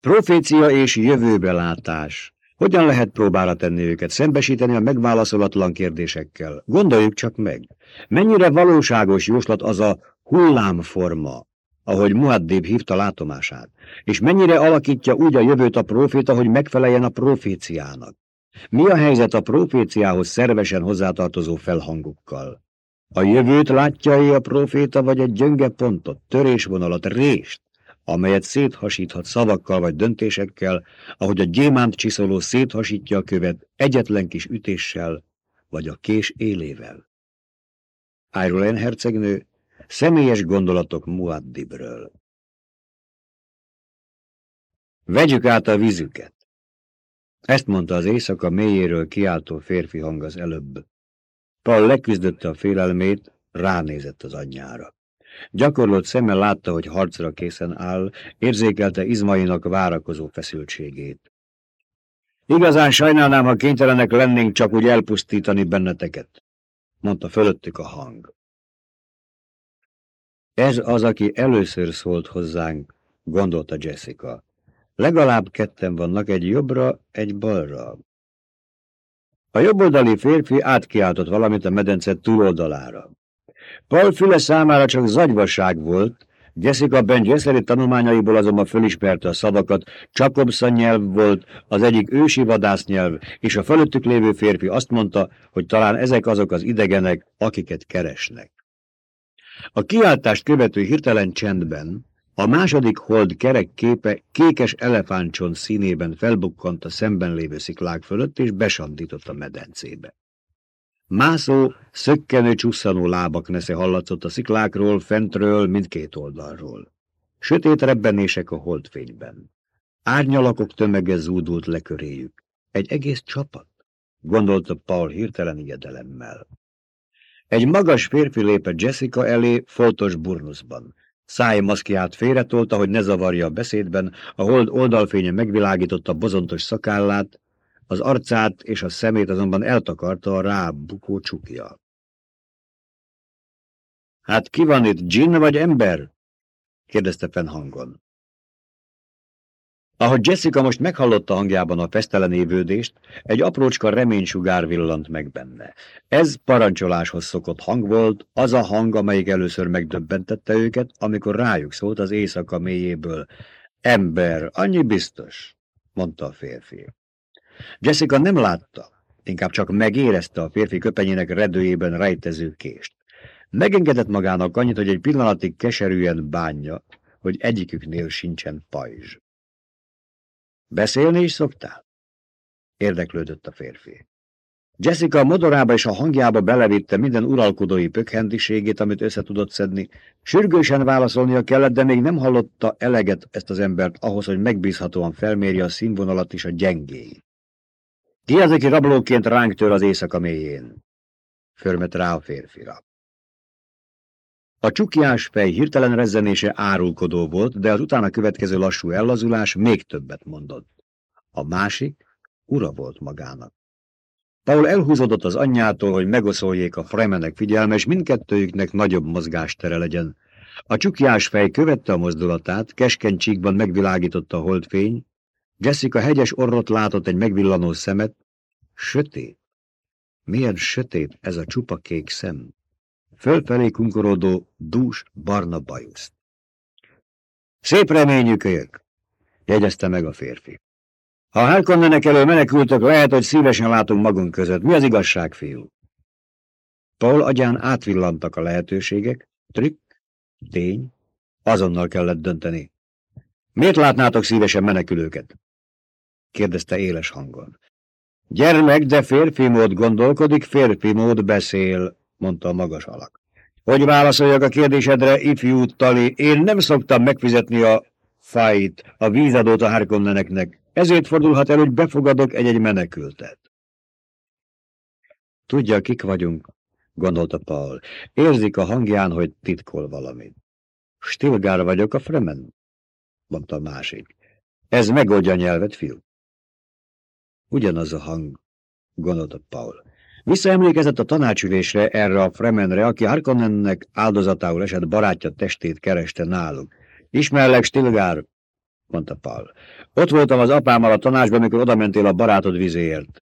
Profécia és jövőbelátás. Hogyan lehet próbára tenni őket, szembesíteni a megválaszolatlan kérdésekkel? Gondoljuk csak meg. Mennyire valóságos jóslat az a hullámforma, ahogy Muaddib hívta látomását, és mennyire alakítja úgy a jövőt a proféta, hogy megfeleljen a proféciának. Mi a helyzet a proféciához szervesen hozzátartozó felhangokkal? A jövőt látja-e a proféta, vagy egy gyönge pontot, törésvonalat, rést, amelyet széthasíthat szavakkal vagy döntésekkel, ahogy a gyémánt csiszoló széthasítja a követ egyetlen kis ütéssel, vagy a kés élével. Irolen hercegnő személyes gondolatok Muaddibről. Vegyük át a vízüket. Ezt mondta az éjszaka mélyéről kiáltó férfi hang az előbb. Paul leküzdötte a félelmét, ránézett az anyjára. Gyakorlott szemmel látta, hogy harcra készen áll, érzékelte izmainak várakozó feszültségét. Igazán sajnálnám, ha kénytelenek lennénk csak úgy elpusztítani benneteket, mondta fölöttük a hang. Ez az, aki először szólt hozzánk, gondolta Jessica. Legalább ketten vannak, egy jobbra, egy balra. A jobboldali férfi átkiáltott valamit a medence túloldalára. Paul füle számára csak zagyvaság volt, Jessica Ben Jesseri tanulmányaiból azonban fölismerte a szavakat, Csakobszan nyelv volt, az egyik ősi vadásznyelv, és a fölöttük lévő férfi azt mondta, hogy talán ezek azok az idegenek, akiket keresnek. A kiáltást követő hirtelen csendben a második hold kerek képe kékes elefántcsont színében felbukkant a szemben lévő sziklák fölött, és besandított a medencébe. Mászó, szökkenő, csusszanó lábak nesze hallatszott a sziklákról, fentről, mindkét oldalról. Sötét rebbenések a holdfényben. Árnyalakok tömege zúdult le köréjük. Egy egész csapat, gondolta Paul hirtelen ijedelemmel. Egy magas férfi lépett Jessica elé, foltos burnuszban. Szájmaszkját félretolta, hogy ne zavarja a beszédben, a hold oldalfénye megvilágította bozontos szakállát, az arcát és a szemét azonban eltakarta a rábukó csukja. Hát ki van itt, dzsinn vagy ember? kérdezte fennhangon. Ahogy Jessica most meghallotta hangjában a fesztelenévődést, egy aprócska reménysugár villant meg benne. Ez parancsoláshoz szokott hang volt, az a hang, amelyik először megdöbbentette őket, amikor rájuk szólt az éjszaka mélyéből. Ember, annyi biztos, mondta a férfi. Jessica nem látta, inkább csak megérezte a férfi köpenyének redőjében rejtező kést. Megengedett magának annyit, hogy egy pillanatig keserűen bánja, hogy egyiküknél sincsen pajzs. Beszélni is szoktál? Érdeklődött a férfi. Jessica a modorába és a hangjába belevitte minden uralkodói pökhendiségét, amit össze tudott szedni. Sürgősen válaszolnia kellett, de még nem hallotta eleget ezt az embert ahhoz, hogy megbízhatóan felmérje a színvonalat és a gyengéit. Ki az, aki rablóként ránk tör az éjszaka mélyén? Förmet rá a férfira. A csukjás fej hirtelen rezzenése árulkodó volt, de az utána következő lassú ellazulás még többet mondott. A másik ura volt magának. Paul elhúzódott az anyjától, hogy megoszoljék a fremenek figyelme, és mindkettőjüknek nagyobb mozgástere legyen. A csukjás fej követte a mozdulatát, keskeny csíkban megvilágította a holdfény, Jessica hegyes orrot látott egy megvillanó szemet. Sötét. Milyen sötét ez a csupa kék szem. Fölfelé kunkorodó, dús, barna bajuszt. Szép reményük ők, jegyezte meg a férfi. Ha Harkonnenek elő menekültök, lehet, hogy szívesen látunk magunk között. Mi az igazság, fiú? Paul agyán átvillantak a lehetőségek, trükk, tény, azonnal kellett dönteni. Miért látnátok szívesen menekülőket? Kérdezte éles hangon. Gyermek, de férfi mód gondolkodik, férfi mód beszél, mondta a magas alak. Hogy válaszoljak a kérdésedre, ifjú Tali, én nem szoktam megfizetni a fájt, a vízadót a Harkonneneknek, ezért fordulhat el, hogy befogadok egy-egy menekültet. Tudja, kik vagyunk, gondolta Paul. Érzik a hangján, hogy titkol valamit. Stilgár vagyok a Fremen, mondta másik. Ez megoldja a nyelvet, fiú. Ugyanaz a hang, gondolta Paul. Visszaemlékezett a tanácsülésre erre a Fremenre, aki Harkonnennek áldozatául esett barátja testét kereste náluk. Ismerlek, Stilgár, mondta Paul. Ott voltam az apámmal a tanácsban, amikor odamentél a barátod vizéért.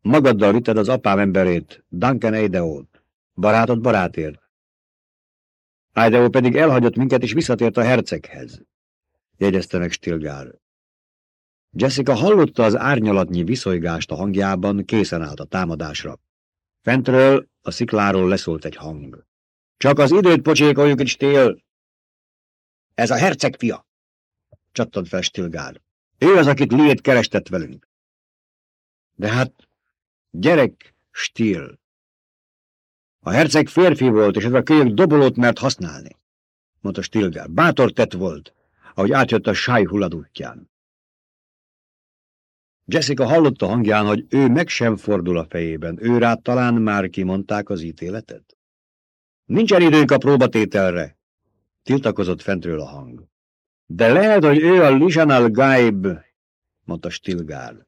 Magaddal vitted az apám emberét, Duncan Eideót. Barátod barátért. Eideó pedig elhagyott minket, és visszatért a herceghez. Jegyezte meg Stilgár. Jessica hallotta az árnyalatnyi viszonygást a hangjában, készen állt a támadásra. Fentről, a szikláról leszólt egy hang. Csak az időt pocsékoljuk egy stél! Ez a herceg fia! Csattant fel Stilgár. Ő az, akit Liét kerestett velünk. De hát, gyerek, Stil. A herceg férfi volt, és ez a kölyök dobolót mert használni, mondta Stilgár. Bátor tett volt, ahogy átjött a sáj hulladútján. Jessica hallotta hangján, hogy ő meg sem fordul a fejében. Ő rá talán már kimondták az ítéletet? Nincsen időnk a próbatételre, tiltakozott fentről a hang. De lehet, hogy ő a Lisanal Gaib, mondta Stilgár.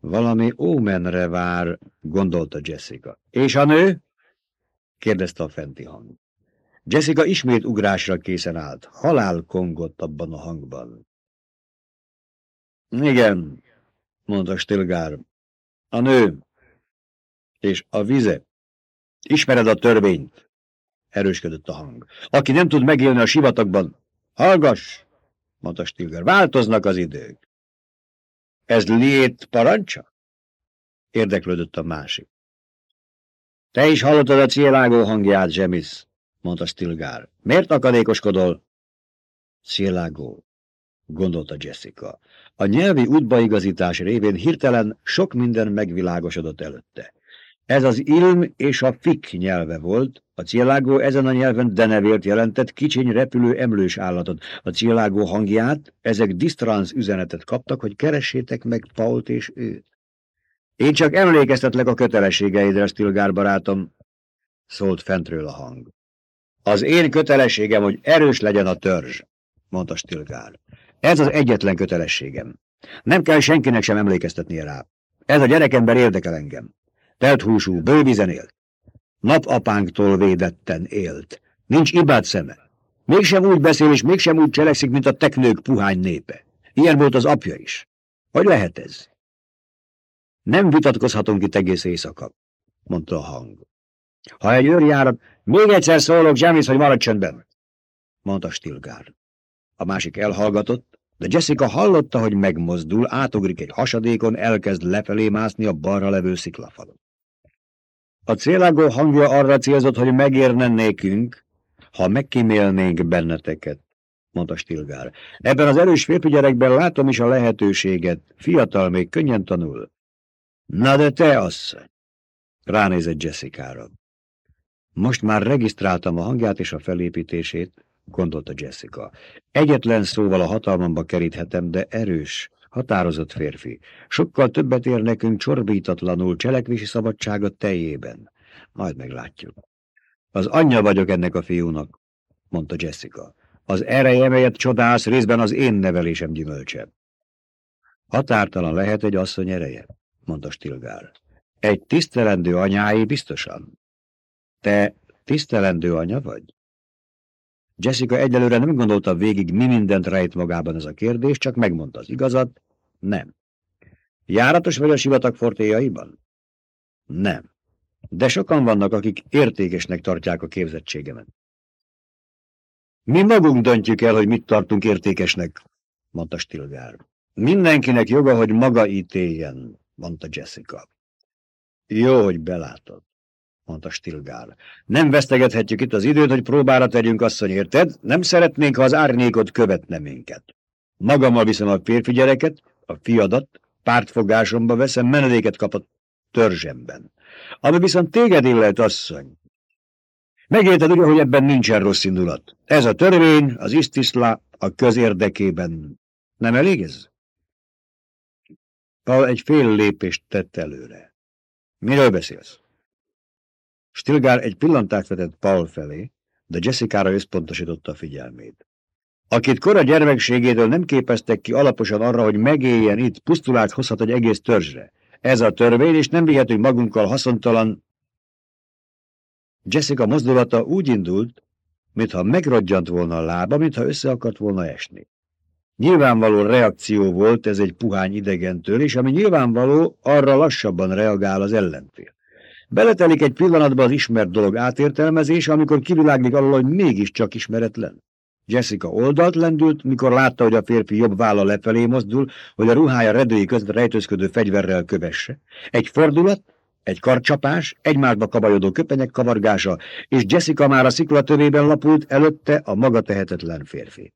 Valami ómenre vár, gondolta Jessica. És a nő? kérdezte a fenti hang. Jessica ismét ugrásra készen állt. Halál kongott abban a hangban. Igen, mondta Stilgár. A nő és a vize. Ismered a törvényt? Erősködött a hang. Aki nem tud megélni a sivatagban, hallgass, mondta Stilgár. Változnak az idők. Ez lét parancsa? Érdeklődött a másik. Te is hallottad a célágó hangját, Zsemis, mondta Stilgár. Miért akadékoskodol? Célágó, gondolta Jessica. A nyelvi útbaigazítás révén hirtelen sok minden megvilágosodott előtte. Ez az ilm és a fik nyelve volt, a célágó ezen a nyelven denevért jelentett kicsiny repülő emlős állatot. A célágó hangját, ezek disztransz üzenetet kaptak, hogy keressétek meg Pault és őt. Én csak emlékeztetlek a kötelességeidre, Stilgár barátom, szólt fentről a hang. Az én kötelességem, hogy erős legyen a törzs, mondta Stilgár. Ez az egyetlen kötelességem. Nem kell senkinek sem emlékeztetnie rá. Ez a gyerekember érdekel engem. Telthúsú, bővízen élt. Napapánktól védetten élt. Nincs ibád szeme. Mégsem úgy beszél, és mégsem úgy cselekszik, mint a teknők puhány népe. Ilyen volt az apja is. Hogy lehet ez? Nem vitatkozhatunk itt egész éjszaka, mondta a hang. Ha egy őrjárat, még egyszer szólok, Jamis, hogy maradj csöndben, mondta Stilgár. A másik elhallgatott, de Jessica hallotta, hogy megmozdul, átugrik egy hasadékon, elkezd lefelé mászni a balra levő sziklafalon. A célágó hangja arra célzott, hogy megérne nékünk, ha megkímélnénk benneteket, mondta Stilgár. Ebben az erős férfi gyerekben látom is a lehetőséget. Fiatal, még könnyen tanul. Na de te, asszony! Ránézett Jessica-ra. Most már regisztráltam a hangját és a felépítését, gondolta Jessica. Egyetlen szóval a hatalmamba keríthetem, de erős, határozott férfi. Sokkal többet ér nekünk csorbítatlanul cselekvési szabadsága teljében. Majd meglátjuk. Az anyja vagyok ennek a fiúnak, mondta Jessica. Az ereje, melyet csodálsz, részben az én nevelésem gyümölcse. Határtalan lehet egy asszony ereje, mondta Stilgár. Egy tisztelendő anyái biztosan. Te tisztelendő anya vagy? Jessica egyelőre nem gondolta végig, mi mindent rejt magában ez a kérdés, csak megmondta az igazat, nem. Járatos vagy a sivatag fortéjaiban? Nem. De sokan vannak, akik értékesnek tartják a képzettségemet. Mi magunk döntjük el, hogy mit tartunk értékesnek, mondta Stilgár. Mindenkinek joga, hogy maga ítéljen, mondta Jessica. Jó, hogy belátod mondta Stilgál. Nem vesztegethetjük itt az időt, hogy próbára tegyünk, asszony, érted? Nem szeretnénk, ha az árnyékot követne minket. Magammal viszem a férfi gyereket, a fiadat, pártfogásomba veszem, menedéket kap a törzsemben. Ami viszont téged illet, asszony. Megérted ugye, hogy ebben nincsen rossz indulat. Ez a törvény, az isztiszla a közérdekében. Nem elég ez? Paul egy fél lépést tett előre. Miről beszélsz? Stilgár egy pillantást vetett Paul felé, de Jessica-ra összpontosította a figyelmét. Akit kora gyermekségétől nem képeztek ki alaposan arra, hogy megéljen itt, pusztulást hozhat egy egész törzsre. Ez a törvény, és nem vihetünk magunkkal haszontalan... Jessica mozdulata úgy indult, mintha megrodjant volna a lába, mintha össze akart volna esni. Nyilvánvaló reakció volt ez egy puhány idegentől, és ami nyilvánvaló, arra lassabban reagál az ellenfél. Beletelik egy pillanatba az ismert dolog átértelmezése, amikor kiviláglik alól, hogy mégiscsak ismeretlen. Jessica oldalt lendült, mikor látta, hogy a férfi jobb válla lefelé mozdul, hogy a ruhája redői között rejtőzködő fegyverrel kövesse. Egy fordulat, egy karcsapás, egymásba kabajodó köpenyek kavargása, és Jessica már a sziklatövében lapult előtte a maga tehetetlen férfi.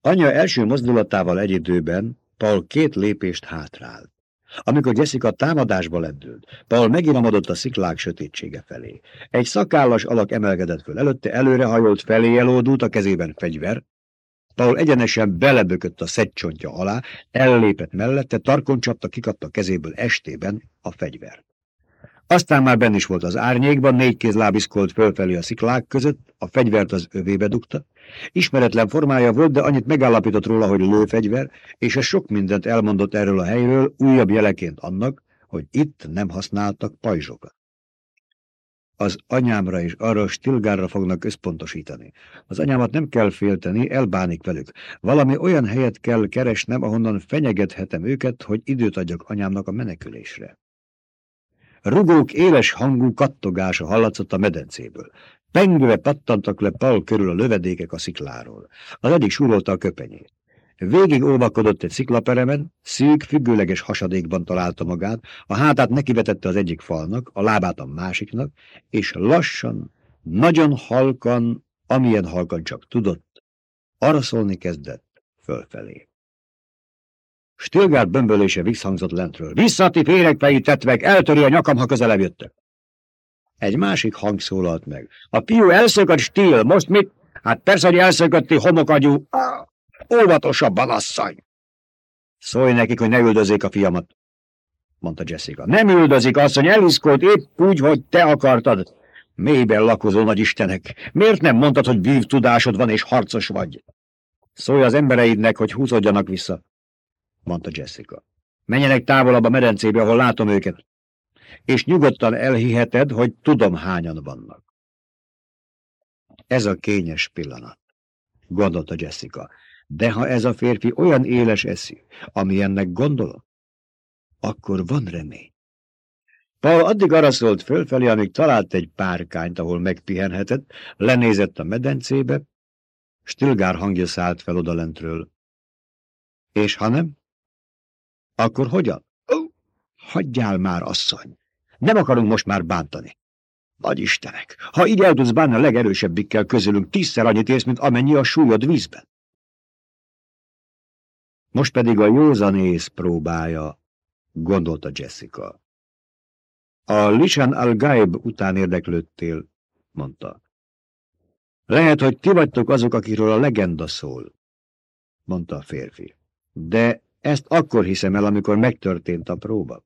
Anya első mozdulatával egy időben Paul két lépést hátrált. Amikor Jessica támadásba lendült, Paul megiramodott a sziklák sötétsége felé. Egy szakállas alak emelkedett föl előtte, előrehajolt felé elódult a kezében fegyver. Paul egyenesen belebökött a szegcsontja alá, ellépett mellette, tarkon csapta, kikapta kezéből estében a fegyvert. Aztán már benn is volt az árnyékban, négy kéz lábiszkolt fölfelé a sziklák között, a fegyvert az övébe dugta. Ismeretlen formája volt, de annyit megállapított róla, hogy lőfegyver, és ez sok mindent elmondott erről a helyről, újabb jeleként annak, hogy itt nem használtak pajzsokat. Az anyámra és arra stilgárra fognak összpontosítani. Az anyámat nem kell félteni, elbánik velük. Valami olyan helyet kell keresnem, ahonnan fenyegethetem őket, hogy időt adjak anyámnak a menekülésre. Rugók éles hangú kattogása hallatszott a medencéből. Pengve pattantak le Paul körül a lövedékek a szikláról. Az egyik súrolta a köpenyét. Végig óvakodott egy sziklaperemen, szűk, függőleges hasadékban találta magát, a hátát nekivetette az egyik falnak, a lábát a másiknak, és lassan, nagyon halkan, amilyen halkan csak tudott, arra szólni kezdett fölfelé. Stilgárd bömbölése visszhangzott lentről. Visszati féregfejű tetvek, eltöri a nyakam, ha közelebb jöttek. Egy másik hang szólalt meg. A fiú elszökött stíl, most mit? Hát persze, hogy elszökötti homokagyú. Ah, óvatosabban, asszony! Szólj nekik, hogy ne üldözzék a fiamat, mondta Jessica. Nem üldözik, asszony, eliszkolt épp úgy, hogy te akartad. Mélyben lakozó nagy istenek. Miért nem mondtad, hogy vív tudásod van és harcos vagy? Szólj az embereidnek, hogy húzódjanak vissza mondta Jessica. Menjenek távolabb a medencébe, ahol látom őket. És nyugodtan elhiheted, hogy tudom, hányan vannak. Ez a kényes pillanat, gondolta Jessica. De ha ez a férfi olyan éles eszű, ami ennek gondolom, akkor van remény. Paul addig arra szólt fölfelé, amíg talált egy párkányt, ahol megpihenhetett, lenézett a medencébe, Stilgár hangja szállt fel odalentről. És ha nem? Akkor hogyan? Hagyjál már, asszony! Nem akarunk most már bántani. Nagy Istenek, ha így el tudsz bánni a legerősebbikkel közülünk, tízszer annyit érsz, mint amennyi a súlyod vízben. Most pedig a józanész próbája, gondolta Jessica. A Lishan al-Gaib után érdeklődtél, mondta. Lehet, hogy ti vagytok azok, akiről a legenda szól, mondta a férfi. De ezt akkor hiszem el, amikor megtörtént a próba.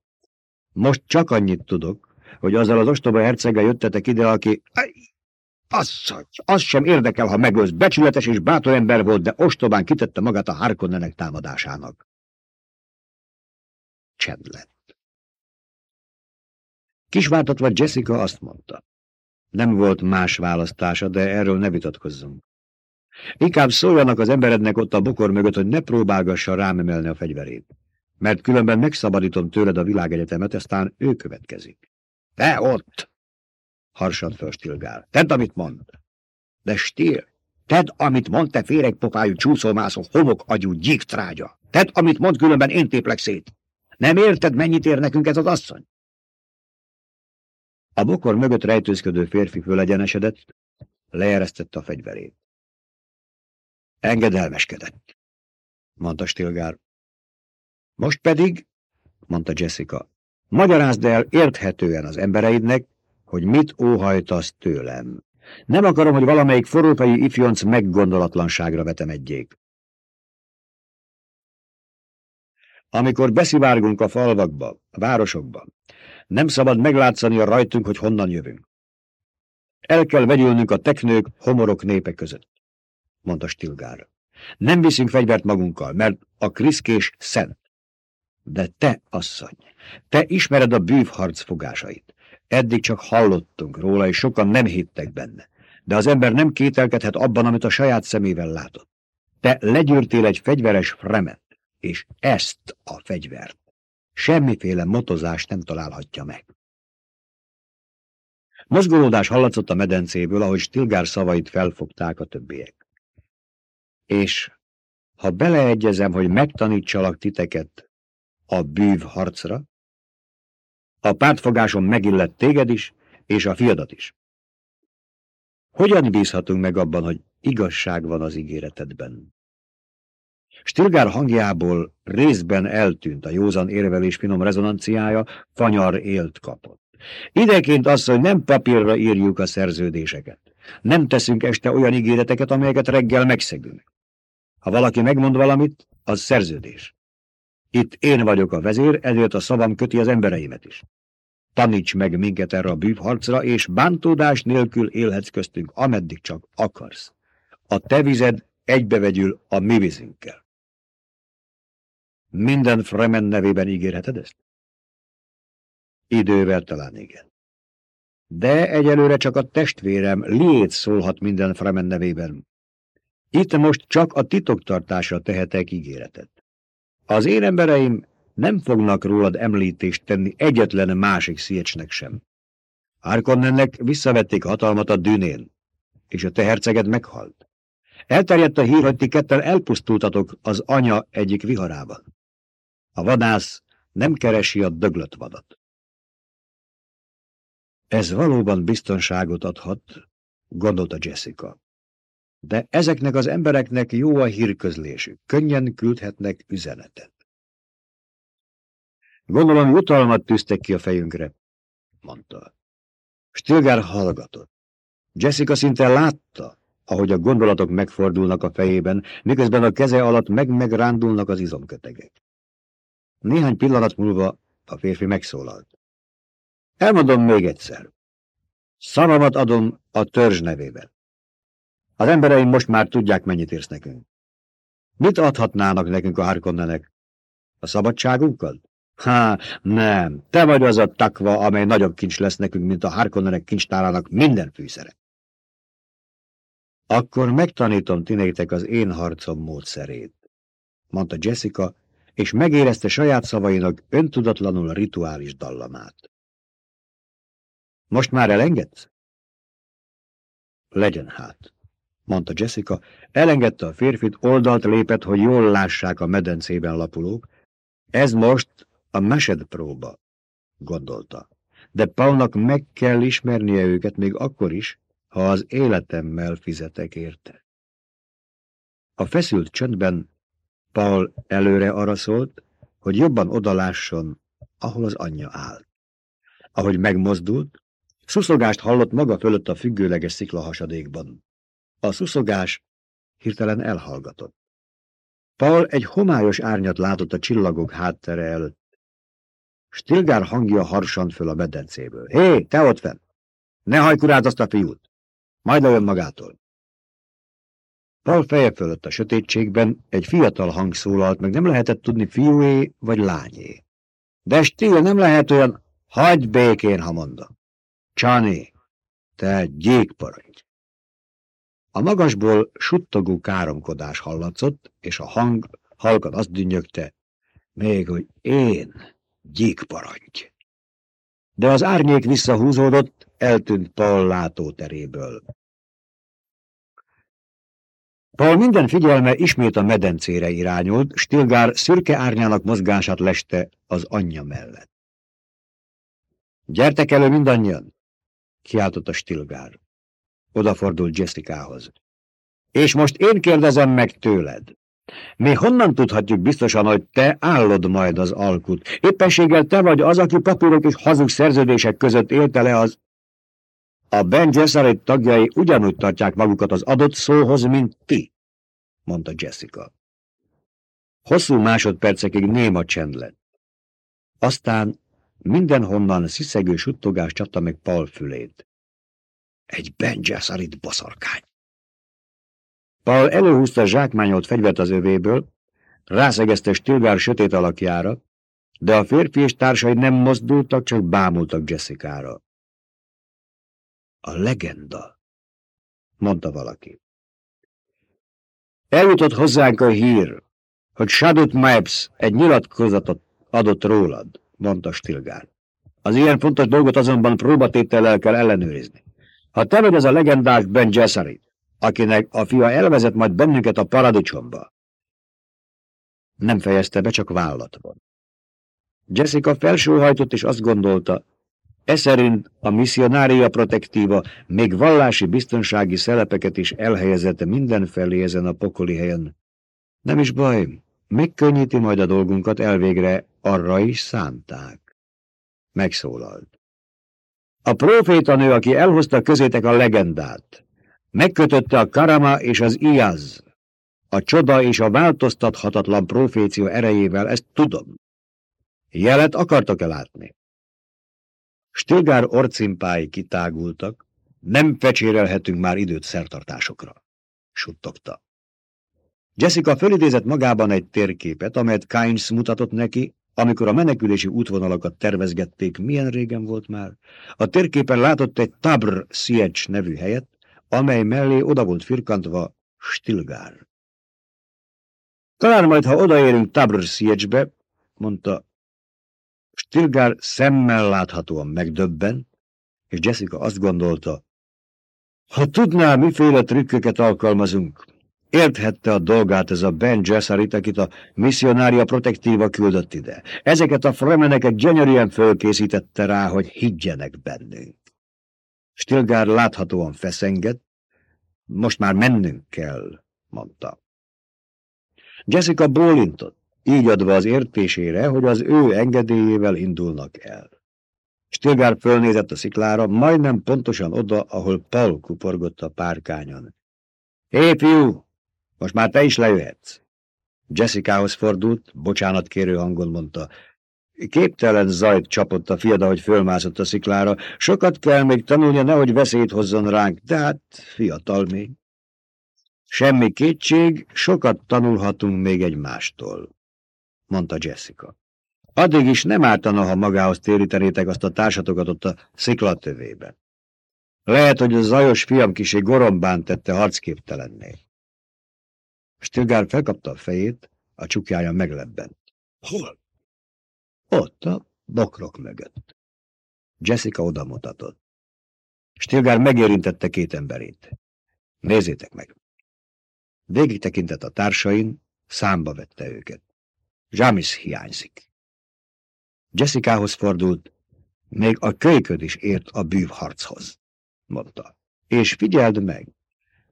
Most csak annyit tudok, hogy azzal az ostoba herceggel jöttetek ide, aki... Asszony, az sem érdekel, ha megölsz. Becsületes és bátor ember volt, de ostobán kitette magát a Harkonnenek támadásának. Csend lett. Kisváltatva Jessica azt mondta. Nem volt más választása, de erről ne vitatkozzunk. Inkább szóljanak az emberednek ott a bokor mögött, hogy ne próbálgassa rám emelni a fegyverét. Mert különben megszabadítom tőled a világegyetemet, aztán ő következik. Te ott! Harsant föl Stilgár. Tedd, amit mond. De Stil, tedd, amit mond, te féregpofájú csúszómászó, homok agyú gyíktrágya. Tedd, amit mond, különben én téplek szét. Nem érted, mennyit ér nekünk ez az asszony? A bokor mögött rejtőzködő férfi fölegyenesedett, leeresztette a fegyverét. Engedelmeskedett, mondta Stilgár. Most pedig, mondta Jessica, magyarázd el érthetően az embereidnek, hogy mit óhajtasz tőlem. Nem akarom, hogy valamelyik forrókai ifjonc meggondolatlanságra vetemedjék. Amikor beszivárgunk a falvakba, a városokba, nem szabad meglátszani a rajtunk, hogy honnan jövünk. El kell vegyülnünk a teknők, homorok népe között mondta Stilgár. Nem viszünk fegyvert magunkkal, mert a kriszkés szent. De te, asszony, te ismered a bűvharc fogásait. Eddig csak hallottunk róla, és sokan nem hittek benne. De az ember nem kételkedhet abban, amit a saját szemével látott. Te legyűrtél egy fegyveres fremet, és ezt a fegyvert semmiféle motozás nem találhatja meg. Mozgolódás hallatszott a medencéből, ahogy Stilgár szavait felfogták a többiek. És ha beleegyezem, hogy megtanítsalak titeket a bűv harcra, a pártfogásom megillett téged is, és a fiadat is. Hogyan bízhatunk meg abban, hogy igazság van az ígéretedben? Stilgár hangjából részben eltűnt a józan érvelés finom rezonanciája, fanyar élt kapott. Ideként az, hogy nem papírra írjuk a szerződéseket. Nem teszünk este olyan ígéreteket, amelyeket reggel megszegünk. Ha valaki megmond valamit, az szerződés. Itt én vagyok a vezér, ezért a szavam köti az embereimet is. Taníts meg minket erre a bűvharcra, és bántódás nélkül élhetsz köztünk, ameddig csak akarsz. A te vized egybevegyül a mi vízünkkel. Minden Fremen nevében ígérheted ezt? Idővel talán igen. De egyelőre csak a testvérem Liét szólhat minden Fremen nevében. Itt most csak a titoktartásra tehetek ígéretet. Az én embereim nem fognak rólad említést tenni egyetlen másik sziecsnek sem. Harkonnennek visszavették hatalmat a dűnén, és a te herceged meghalt. Elterjedt a hír, hogy ti ketten elpusztultatok az anya egyik viharában. A vadász nem keresi a döglött vadat. Ez valóban biztonságot adhat, gondolta Jessica. De ezeknek az embereknek jó a hírközlésük, könnyen küldhetnek üzenetet. Gondolom, jutalmat tűztek ki a fejünkre, mondta. Stilgár hallgatott. Jessica szinte látta, ahogy a gondolatok megfordulnak a fejében, miközben a keze alatt meg-megrándulnak az izomkötegek. Néhány pillanat múlva a férfi megszólalt. Elmondom még egyszer. Szavamat adom a törzs nevében. Az embereim most már tudják, mennyit érsz nekünk. Mit adhatnának nekünk a Harkonnenek? A szabadságunkkal? Há, nem, te vagy az a takva, amely nagyobb kincs lesz nekünk, mint a Harkonnenek kincstárának minden fűszere. Akkor megtanítom tinétek az én harcom módszerét, mondta Jessica, és megérezte saját szavainak öntudatlanul a rituális dallamát. Most már elengedsz? Legyen hát, mondta Jessica, elengedte a férfit, oldalt lépett, hogy jól lássák a medencében lapulók. Ez most a mesed próba, gondolta. De Paulnak meg kell ismernie őket még akkor is, ha az életemmel fizetek érte. A feszült csöndben Paul előre arra hogy jobban odalásson, ahol az anyja állt. Ahogy megmozdult, szuszogást hallott maga fölött a függőleges sziklahasadékban. A szuszogás hirtelen elhallgatott. Paul egy homályos árnyat látott a csillagok háttere előtt. Stilgár hangja harsant föl a medencéből. Hé, te ott fenn! Ne hajj azt a fiút! Majd lejön magától. Paul feje fölött a sötétségben egy fiatal hang szólalt, meg nem lehetett tudni fiúé vagy lányé. De Stil nem lehet olyan, hagyd békén, ha mondom. Csani, te gyékparangy. A magasból suttogó káromkodás hallatszott, és a hang halkan azt dünnyögte, még hogy én gyékparangy. De az árnyék visszahúzódott, eltűnt Paul látóteréből. Paul minden figyelme ismét a medencére irányult, Stilgár szürke árnyának mozgását leste az anyja mellett. Gyertek elő mindannyian! kiáltott a Stilgár. Odafordult Jessicahoz. És most én kérdezem meg tőled. Mi honnan tudhatjuk biztosan, hogy te állod majd az alkut? Éppenséggel te vagy az, aki papírok és hazug szerződések között élte le az... A Ben Gesserit tagjai ugyanúgy tartják magukat az adott szóhoz, mint ti, mondta Jessica. Hosszú másodpercekig néma csend lett. Aztán mindenhonnan sziszegő suttogás csapta meg Paul fülét. Egy Ben Gesserit baszarkány. Paul előhúzta a zsákmányolt fegyvert az övéből, rászegezte Stilgár sötét alakjára, de a férfi és társai nem mozdultak, csak bámultak Jessica-ra. A legenda, mondta valaki. Eljutott hozzánk a hír, hogy Shadut Maps egy nyilatkozatot adott rólad, mondta Stilgár. Az ilyen fontos dolgot azonban próbatétellel kell ellenőrizni. Ha te vagy az a legendás Ben Gesserit, akinek a fia elvezet majd bennünket a paradicsomba. Nem fejezte be, csak vállat van. Jessica felsóhajtott, és azt gondolta, e szerint a misszionária protektíva még vallási biztonsági szelepeket is elhelyezett mindenfelé ezen a pokoli helyen. Nem is baj, megkönnyíti majd a dolgunkat, elvégre arra is szánták. Megszólalt. A profétanő, aki elhozta közétek a legendát, megkötötte a Karama és az Iaz, a csoda és a változtathatatlan proféció erejével, ezt tudom. Jelet akartok-e látni? Stilgár orcimpái kitágultak, nem fecsérelhetünk már időt szertartásokra, suttogta. Jessica fölidézett magában egy térképet, amelyet Kynes mutatott neki, amikor a menekülési útvonalakat tervezgették, milyen régen volt már. A térképen látott egy Tabr Siege nevű helyet, amely mellé oda volt firkantva Stilgár. Talán majd, ha odaérünk Tabr Siege-be, mondta Stilgár szemmel láthatóan megdöbben, és Jessica azt gondolta, ha tudná, miféle trükköket alkalmazunk, érthette a dolgát ez a Ben Gesserit, akit a misszionária protektíva küldött ide. Ezeket a fremeneket gyönyörűen fölkészítette rá, hogy higgyenek bennünk. Stilgár láthatóan feszengett, most már mennünk kell, mondta. Jessica bólintott így adva az értésére, hogy az ő engedélyével indulnak el. Stilgár fölnézett a sziklára, majdnem pontosan oda, ahol Paul kuporgott a párkányon. Hé, fiú, most már te is lejöhetsz. Jessicahoz fordult, bocsánat kérő hangon mondta. Képtelen zajt csapott a fiada, hogy fölmászott a sziklára. Sokat kell még tanulnia, nehogy veszélyt hozzon ránk, de hát fiatal még. Semmi kétség, sokat tanulhatunk még egymástól mondta Jessica. Addig is nem ártana, ha magához térítenétek azt a társatokat ott a sziklatövében. Lehet, hogy a zajos fiam kisé gorombán tette harcképtelenné. Stilgár felkapta a fejét, a csukjája meglebbent. Hol? Ott, a bokrok mögött. Jessica odamutatott. Stilgár megérintette két emberét. Nézzétek meg! Végig tekintett a társain, számba vette őket. Jamis hiányzik. Jessicahoz fordult, még a kölyköd is ért a bűvharchoz, mondta. És figyeld meg,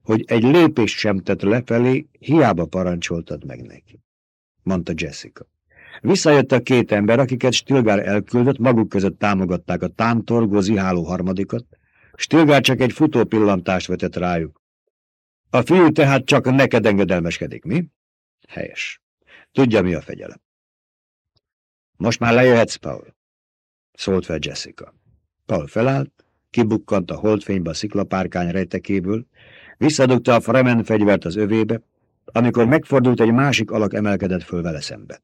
hogy egy lépést sem tett lefelé, hiába parancsoltad meg neki, mondta Jessica. Visszajött a két ember, akiket Stilgár elküldött, maguk között támogatták a tántorgó ziháló harmadikat. Stilgár csak egy futó pillantást vetett rájuk. A fiú tehát csak neked engedelmeskedik, mi? Helyes. Tudja, mi a fegyelem. Most már lejöhetsz, Paul, szólt fel Jessica. Paul felállt, kibukkant a holdfénybe a sziklapárkány rejtekéből, visszadugta a Fremen fegyvert az övébe, amikor megfordult egy másik alak emelkedett föl vele szembe.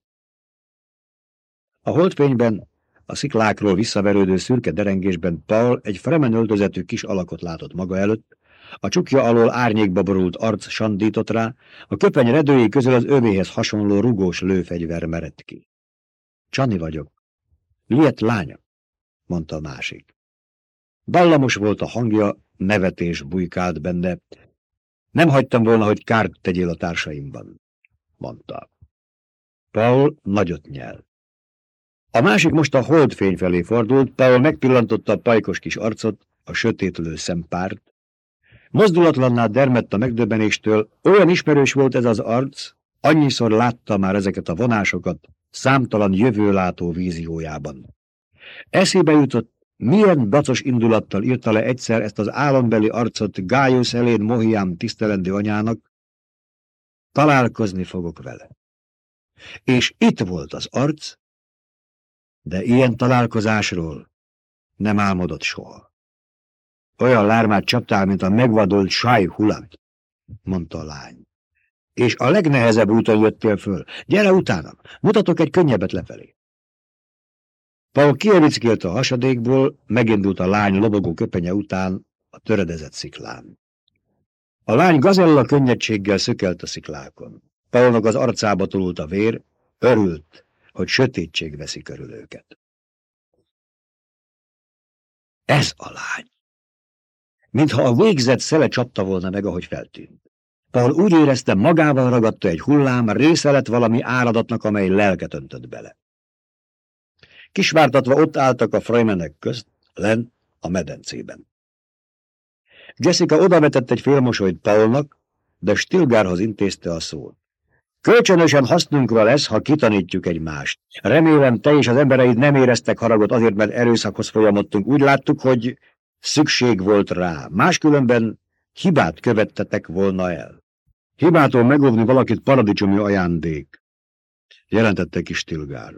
A holdfényben, a sziklákról visszaverődő szürke derengésben Paul egy Fremen öltözetű kis alakot látott maga előtt, a csukja alól árnyékba borult arc sandított rá, a köpeny redőjé közül az övéhez hasonló rugós lőfegyver merett ki. Csani vagyok. Liet lánya, mondta a másik. Dallamos volt a hangja, nevetés bujkált benne. Nem hagytam volna, hogy kárt tegyél a társaimban, mondta. Paul nagyot nyel. A másik most a holdfény felé fordult, Paul megpillantotta a pajkos kis arcot, a sötétlő szempárt, Mozdulatlanná dermett a megdöbbenéstől, olyan ismerős volt ez az arc, annyiszor látta már ezeket a vonásokat, számtalan jövőlátó víziójában. Eszébe jutott, milyen dacos indulattal írta le egyszer ezt az álombeli arcot Gájusz Elén Mohiám tisztelendő anyának, találkozni fogok vele. És itt volt az arc, de ilyen találkozásról nem álmodott soha. Olyan lármát csaptál, mint a megvadolt sáj hulat, mondta a lány. És a legnehezebb úton jöttél föl. Gyere utánam, mutatok egy könnyebbet lefelé. Paul kievickélt a hasadékból, megindult a lány lobogó köpenye után a töredezett sziklán. A lány gazella könnyedséggel szökelt a sziklákon. Paulnak az arcába tulult a vér, örült, hogy sötétség veszi körül őket. Ez a lány! Mintha a végzet szele csapta volna meg, ahogy feltűnt. Paul úgy érezte, magával ragadta egy hullám, része lett valami áradatnak, amely lelket öntött bele. Kisvártatva ott álltak a frajmenek közt, len a medencében. Jessica odavetett egy félmosolyt Paulnak, de Stilgárhoz intézte a szót. Kölcsönösen hasznunkra lesz, ha kitanítjuk egymást. Remélem, te és az embereid nem éreztek haragot azért, mert erőszakhoz folyamodtunk. Úgy láttuk, hogy szükség volt rá. Máskülönben hibát követtetek volna el. Hibától megóvni valakit paradicsomi ajándék, jelentette kis Stilgár.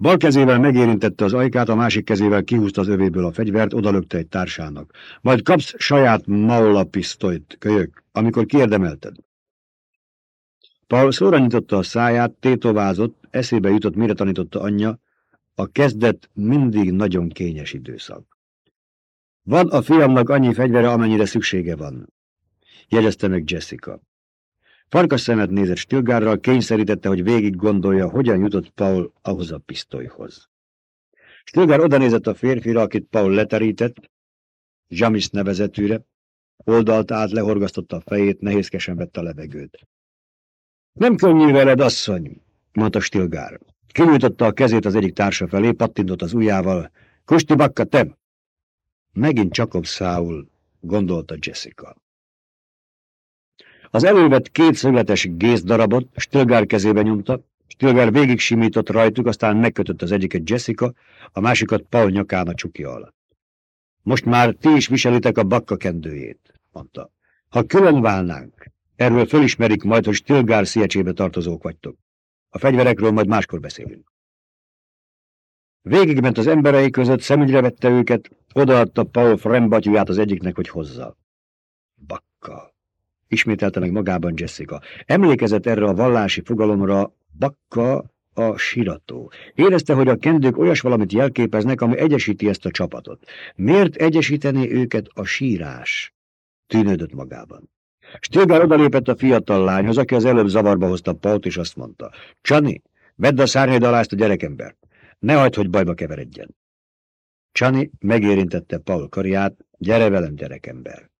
Bal kezével megérintette az ajkát, a másik kezével kihúzta az övéből a fegyvert, odalökte egy társának. Majd kapsz saját maula pisztolyt, kölyök, amikor kiérdemelted. Paul szóra nyitotta a száját, tétovázott, eszébe jutott, mire tanította anyja, a kezdet mindig nagyon kényes időszak. Van a fiamnak annyi fegyvere, amennyire szüksége van, jegyezte meg Jessica. Farkas szemet nézett Stilgárral, kényszerítette, hogy végig gondolja, hogyan jutott Paul ahhoz a pisztolyhoz. Stilgár odanézett a férfira, akit Paul leterített, Jamis nevezetűre, oldalt át lehorgasztotta a fejét, nehézkesen vette a levegőt. Nem könnyű veled, asszony, mondta Stilgár. Kinyújtotta a kezét az egyik társa felé, pattintott az ujjával. Kusti bakka, te! Megint Jacob gondolta Jessica. Az elővett két szögletes darabot Stilgár kezébe nyomta, Stilgár végig simított rajtuk, aztán megkötött az egyiket Jessica, a másikat Paul nyakán a csukja alatt. Most már ti is viselitek a bakka kendőjét, mondta. Ha külön válnánk, erről fölismerik majd, hogy Stilgár sziecsébe tartozók vagytok. A fegyverekről majd máskor beszélünk. Végigment az emberei között, szemügyre vette őket, odaadta Paul Frembatyuját az egyiknek, hogy hozza. Bakka ismételte meg magában Jessica. Emlékezett erre a vallási fogalomra, bakka a sirató. Érezte, hogy a kendők olyas valamit jelképeznek, ami egyesíti ezt a csapatot. Miért egyesítené őket a sírás? Tűnődött magában. Stilgár odalépett a fiatal lányhoz, aki az előbb zavarba hozta Paut, és azt mondta. Csani, vedd a szárnyad alá a gyerekembert. Ne hagyd, hogy bajba keveredjen. Csani megérintette Paul karját, gyere velem, gyerekember.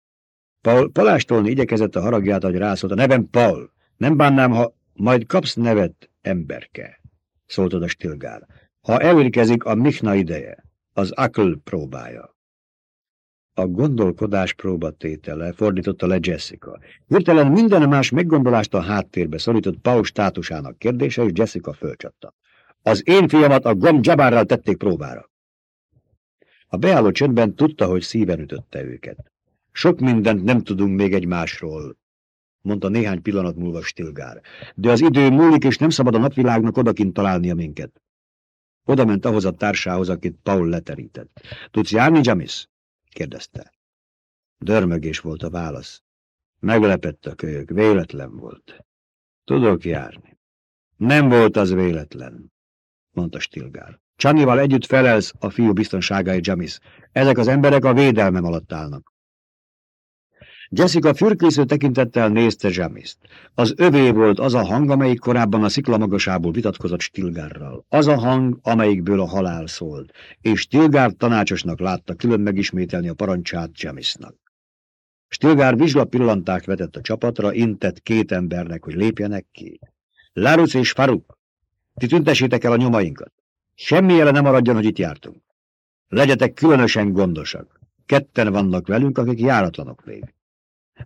Paul palástolni igyekezett a haragját, hogy rászólt. A nevem Paul. Nem bánnám, ha majd kapsz nevet, emberke, szólt oda Stilgár. Ha elérkezik a Michna ideje, az Akl próbája. A gondolkodás próbatétele fordította le Jessica. Hirtelen minden más meggondolást a háttérbe szorított Paul státusának kérdése, és Jessica fölcsatta. Az én fiamat a Gom Jabárral tették próbára. A beálló csöndben tudta, hogy szíven ütötte őket. Sok mindent nem tudunk még egymásról, mondta néhány pillanat múlva Stilgár. De az idő múlik, és nem szabad a napvilágnak odakint találnia minket. Oda ment ahhoz a társához, akit Paul leterített. Tudsz járni, Jamis? kérdezte. Dörmögés volt a válasz. Meglepett a kölyök, véletlen volt. Tudok járni. Nem volt az véletlen, mondta Stilgár. Csanival együtt felelsz a fiú biztonságáért, Jamis. Ezek az emberek a védelmem alatt állnak. Jessica fürkésző tekintettel nézte Zsamiszt. Az övé volt az a hang, amelyik korábban a szikla magasából vitatkozott Stilgárral. Az a hang, amelyikből a halál szólt, és Stilgár tanácsosnak látta külön megismételni a parancsát Zsamisznak. Stilgár vizsla pillanták vetett a csapatra, intett két embernek, hogy lépjenek ki. Láruc és Faruk, ti tüntesítek el a nyomainkat. Semmi jele nem maradjon, hogy itt jártunk. Legyetek különösen gondosak. Ketten vannak velünk, akik járatlanok még.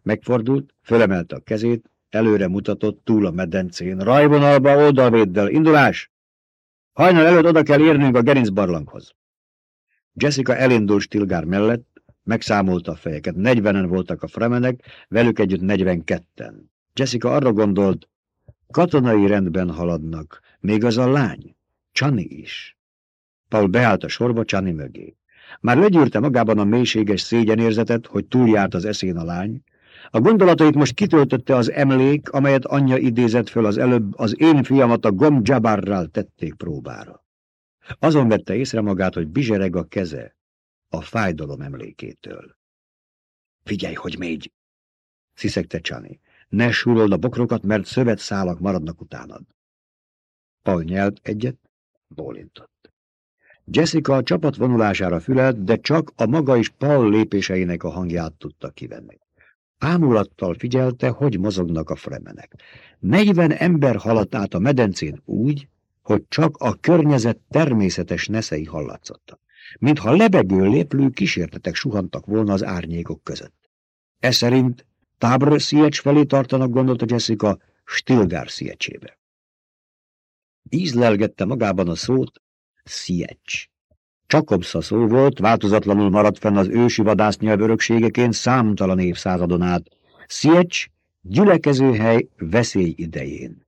Megfordult, fölemelte a kezét, előre mutatott túl a medencén. Rajvonalba oldalvéddel. Indulás! Hajnal előtt oda kell érnünk a gerincbarlanghoz. Jessica elindult Stilgár mellett, megszámolta a fejeket. Negyvenen voltak a fremenek, velük együtt negyvenketten. Jessica arra gondolt, katonai rendben haladnak, még az a lány, Csani is. Paul beállt a sorba Csani mögé. Már legyűrte magában a mélységes szégyenérzetet, hogy túljárt az eszén a lány, a gondolatait most kitöltötte az emlék, amelyet anyja idézett föl az előbb, az én fiamat a Gom Jabarral tették próbára. Azon vette észre magát, hogy bizsereg a keze a fájdalom emlékétől. Figyelj, hogy mégy! sziszegte Csani. Ne súrold a bokrokat, mert szövet szálak maradnak utánad. Paul nyelt egyet, bólintott. Jessica a csapat vonulására fülelt, de csak a maga is Paul lépéseinek a hangját tudta kivenni. Ámulattal figyelte, hogy mozognak a fremenek. Negyven ember haladt át a medencén úgy, hogy csak a környezet természetes neszei hallatszottak, mintha lebegő léplő kísértetek suhantak volna az árnyékok között. E szerint Tábr Sziecs felé tartanak, gondolta Jessica, Stilgár Sziecsébe. Ízlelgette magában a szót Sziecs. Csakobsza szó volt, változatlanul maradt fenn az ősi vadásznyelv örökségeként számtalan évszázadon át. Sziecs, gyülekezőhely veszély idején.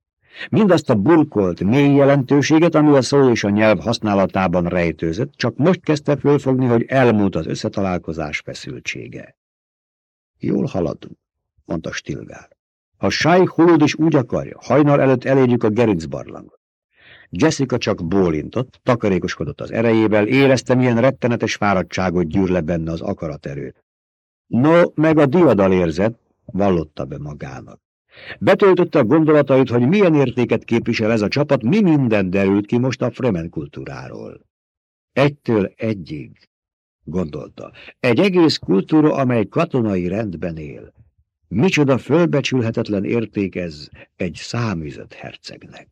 Mindazt a burkolt, mély jelentőséget, ami a szó és a nyelv használatában rejtőzött, csak most kezdte fölfogni, hogy elmúlt az összetalálkozás feszültsége. Jól haladunk, mondta Stilgár. Ha Sáj Hulud is úgy akarja, hajnal előtt elérjük a Gerinc barlangot. Jessica csak bólintott, takarékoskodott az erejével, érezte, milyen rettenetes fáradtságot gyűr le benne az akaraterőt. No, meg a diadal érzett, vallotta be magának. Betöltötte a gondolatait, hogy milyen értéket képvisel ez a csapat, mi minden derült ki most a Fremen kultúráról. Egytől egyig, gondolta, egy egész kultúra, amely katonai rendben él. Micsoda fölbecsülhetetlen érték ez egy száműzött hercegnek.